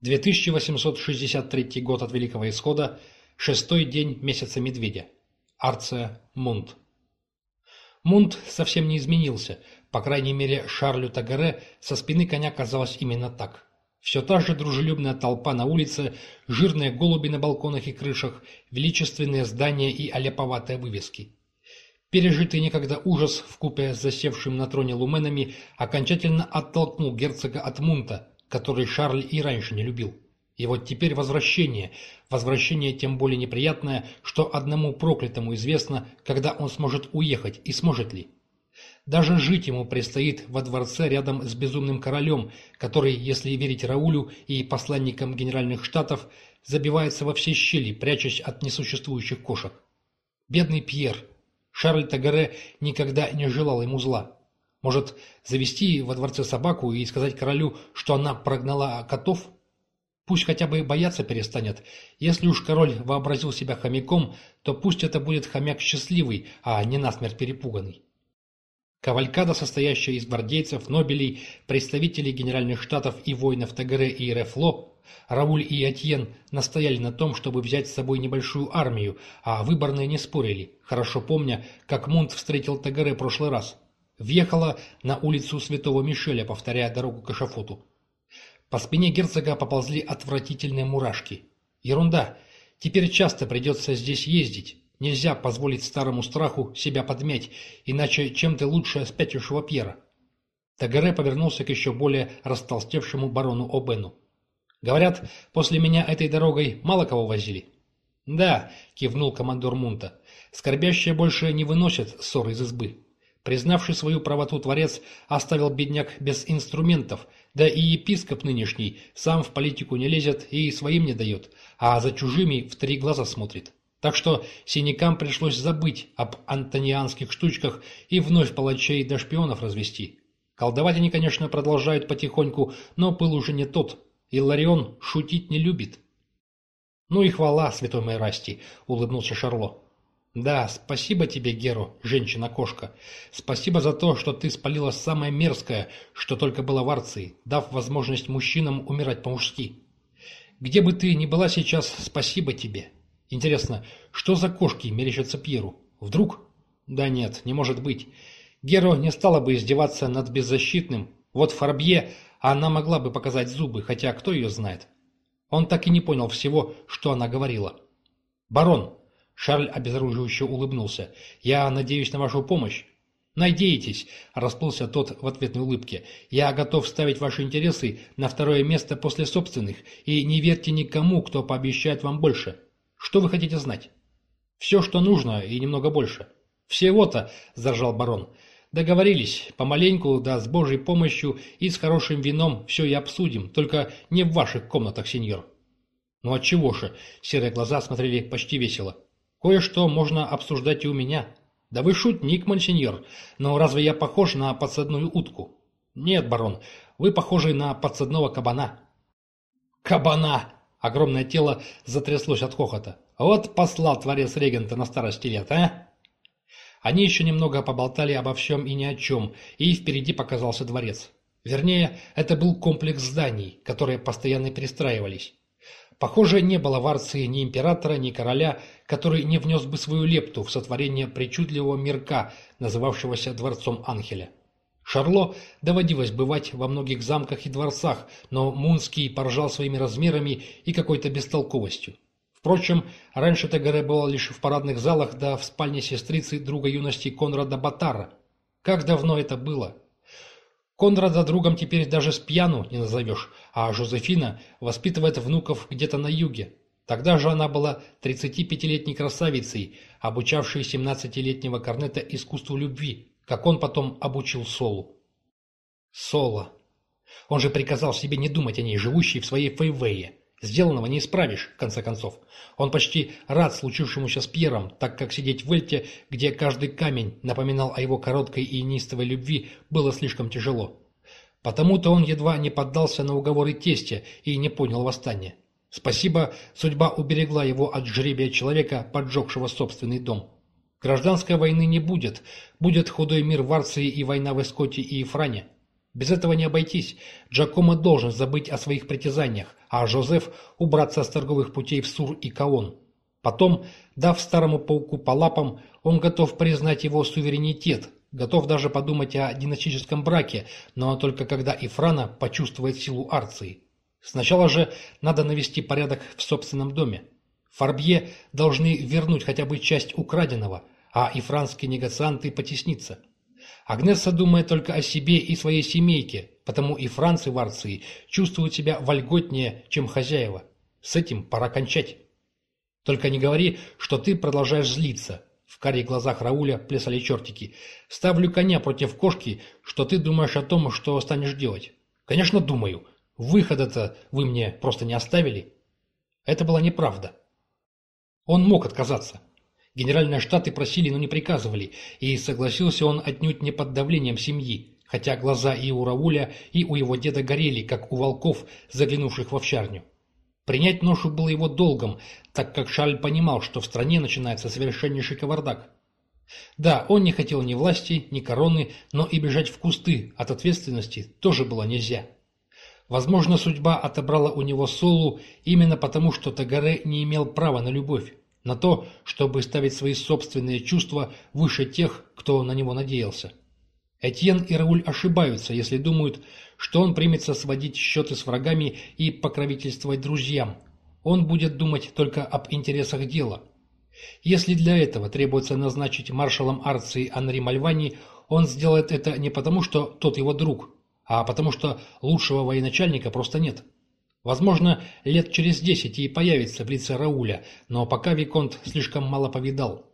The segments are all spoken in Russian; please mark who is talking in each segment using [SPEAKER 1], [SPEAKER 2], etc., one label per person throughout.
[SPEAKER 1] 2863 год от Великого Исхода, шестой день месяца Медведя. Арция Мунт. Мунт совсем не изменился, по крайней мере Шарлю Тагаре со спины коня казалось именно так. Все та же дружелюбная толпа на улице, жирные голуби на балконах и крышах, величественные здания и аляповатые вывески. Пережитый некогда ужас вкупе с засевшим на троне луменами окончательно оттолкнул герцога от Мунта, который Шарль и раньше не любил. И вот теперь возвращение, возвращение тем более неприятное, что одному проклятому известно, когда он сможет уехать и сможет ли. Даже жить ему предстоит во дворце рядом с безумным королем, который, если верить Раулю и посланникам генеральных штатов, забивается во все щели, прячась от несуществующих кошек. Бедный Пьер. Шарль Тагаре никогда не желал ему зла. Может, завести во дворце собаку и сказать королю, что она прогнала котов? Пусть хотя бы бояться перестанет. Если уж король вообразил себя хомяком, то пусть это будет хомяк счастливый, а не насмерть перепуганный. Кавалькада, состоящая из гвардейцев, нобелей, представителей генеральных штатов и воинов Тагаре и Рефло, Рауль и Атьен настояли на том, чтобы взять с собой небольшую армию, а выборные не спорили, хорошо помня, как Мунт встретил Тагаре прошлый раз въехала на улицу Святого Мишеля, повторяя дорогу к эшафоту. По спине герцога поползли отвратительные мурашки. Ерунда. Теперь часто придется здесь ездить. Нельзя позволить старому страху себя подмять, иначе чем ты лучше спятившего Пьера. Тагаре повернулся к еще более растолстевшему барону Обену. «Говорят, после меня этой дорогой мало кого возили?» «Да», — кивнул командор Мунта, — «скорбящие больше не выносят ссор из избы». Признавший свою правоту Творец оставил бедняк без инструментов, да и епископ нынешний сам в политику не лезет и своим не дает, а за чужими в три глаза смотрит. Так что синякам пришлось забыть об антонианских штучках и вновь палачей до шпионов развести. Колдовать они, конечно, продолжают потихоньку, но пыл уже не тот. И Ларион шутить не любит. «Ну и хвала, святой Майрасти!» — улыбнулся Шарло. «Да, спасибо тебе, Геру, женщина-кошка. Спасибо за то, что ты спалила самое мерзкое, что только было в Арции, дав возможность мужчинам умирать по-мужски. Где бы ты ни была сейчас, спасибо тебе. Интересно, что за кошки мерещатся Пьеру? Вдруг? Да нет, не может быть. Геро не стала бы издеваться над беззащитным. Вот Фарбье она могла бы показать зубы, хотя кто ее знает. Он так и не понял всего, что она говорила. «Барон, Шарль обезоруживающе улыбнулся. «Я надеюсь на вашу помощь». «Надеетесь», – расплылся тот в ответной улыбке. «Я готов ставить ваши интересы на второе место после собственных, и не верьте никому, кто пообещает вам больше. Что вы хотите знать?» «Все, что нужно, и немного больше». «Всего-то», – заржал барон. «Договорились. Помаленьку, да с Божьей помощью и с хорошим вином все и обсудим, только не в ваших комнатах, сеньор». «Ну отчего же?» – серые глаза смотрели почти весело. Кое-что можно обсуждать и у меня. Да вы шутник, мonsеньор, но разве я похож на подсадную утку? Нет, барон, вы похожи на подсадного кабана. Кабана! Огромное тело затряслось от хохота. Вот послал творец регента на старости лет, а? Они еще немного поболтали обо всем и ни о чем, и впереди показался дворец. Вернее, это был комплекс зданий, которые постоянно перестраивались. Похоже, не было в Арции ни императора, ни короля, который не внес бы свою лепту в сотворение причудливого мирка, называвшегося Дворцом Анхеля. Шарло доводилось бывать во многих замках и дворцах, но Мунский поражал своими размерами и какой-то бестолковостью. Впрочем, раньше Тагаре было лишь в парадных залах да в спальне сестрицы друга юности Конрада Батара. Как давно это было? Конрада другом теперь даже с пьяну не назовешь, а Жозефина воспитывает внуков где-то на юге. Тогда же она была 35-летней красавицей, обучавшей 17-летнего корнета искусству любви, как он потом обучил Солу. Сола. Он же приказал себе не думать о ней, живущей в своей Фейвее. Сделанного не исправишь, в конце концов. Он почти рад случившемуся с Пьером, так как сидеть в Эльте, где каждый камень напоминал о его короткой и неистовой любви, было слишком тяжело. Потому-то он едва не поддался на уговоры тестя и не понял восстания. Спасибо, судьба уберегла его от жребия человека, поджегшего собственный дом. Гражданской войны не будет, будет худой мир в Арции и война в Эскоте и Ифране. Без этого не обойтись. Джакомо должен забыть о своих притязаниях, а Жозеф убраться с торговых путей в Сур и Каон. Потом, дав старому пауку по лапам, он готов признать его суверенитет, готов даже подумать о династическом браке, но только когда Ифрана почувствует силу Арции. Сначала же надо навести порядок в собственном доме. Фарбье должны вернуть хотя бы часть украденного, а ифранские негацианты потесниться. Агнесса думает только о себе и своей семейке, потому и Францы в Арции чувствуют себя вольготнее, чем хозяева. С этим пора кончать. Только не говори, что ты продолжаешь злиться. В карих глазах Рауля плясали чертики. Ставлю коня против кошки, что ты думаешь о том, что станешь делать. Конечно, думаю. Выхода-то вы мне просто не оставили. Это была неправда. Он мог отказаться. Генеральные штаты просили, но не приказывали, и согласился он отнюдь не под давлением семьи, хотя глаза и у Рауля, и у его деда горели, как у волков, заглянувших в овчарню. Принять ношу было его долгом, так как Шарль понимал, что в стране начинается совершеннейший кавардак. Да, он не хотел ни власти, ни короны, но и бежать в кусты от ответственности тоже было нельзя. Возможно, судьба отобрала у него Солу именно потому, что Тагаре не имел права на любовь на то, чтобы ставить свои собственные чувства выше тех, кто на него надеялся. Этьен и Рауль ошибаются, если думают, что он примется сводить счеты с врагами и покровительствовать друзьям. Он будет думать только об интересах дела. Если для этого требуется назначить маршалом Арции Анри Мальвани, он сделает это не потому, что тот его друг, а потому что лучшего военачальника просто нет. Возможно, лет через десять и появится в лице Рауля, но пока Виконт слишком мало повидал.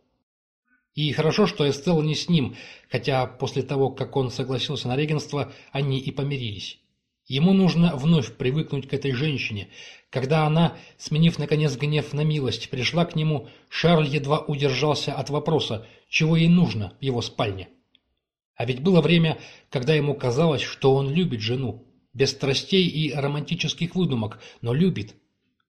[SPEAKER 1] И хорошо, что Эстелла не с ним, хотя после того, как он согласился на регенство, они и помирились. Ему нужно вновь привыкнуть к этой женщине. Когда она, сменив наконец гнев на милость, пришла к нему, Шарль едва удержался от вопроса, чего ей нужно в его спальне. А ведь было время, когда ему казалось, что он любит жену без страстей и романтических выдумок, но любит.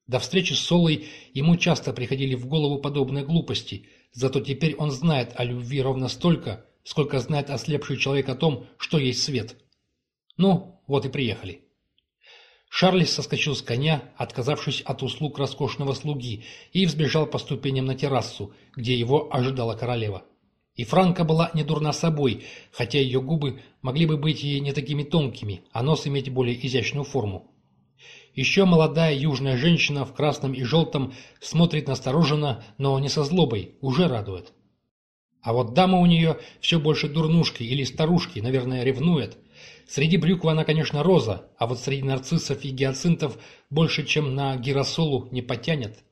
[SPEAKER 1] До встречи с Солой ему часто приходили в голову подобные глупости, зато теперь он знает о любви ровно столько, сколько знает ослепший человек о том, что есть свет. Ну, вот и приехали. Шарль соскочил с коня, отказавшись от услуг роскошного слуги, и взбежал по ступеням на террасу, где его ожидала королева. И Франка была не дурна собой, хотя ее губы могли бы быть и не такими тонкими, а нос иметь более изящную форму. Еще молодая южная женщина в красном и желтом смотрит настороженно, но не со злобой, уже радует. А вот дама у нее все больше дурнушки или старушки, наверное, ревнует. Среди брюквы она, конечно, роза, а вот среди нарциссов и гиацинтов больше, чем на гиросолу, не потянет.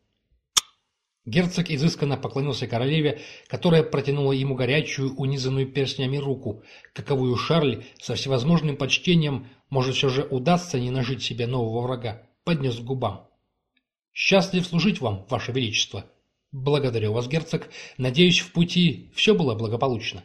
[SPEAKER 1] Герцог изысканно поклонился королеве, которая протянула ему горячую, унизанную перстнями руку, каковую Шарль со всевозможным почтением, может, все же удастся не нажить себе нового врага, поднес к губам. «Счастлив служить вам, ваше величество!» «Благодарю вас, герцог. Надеюсь, в пути все было благополучно».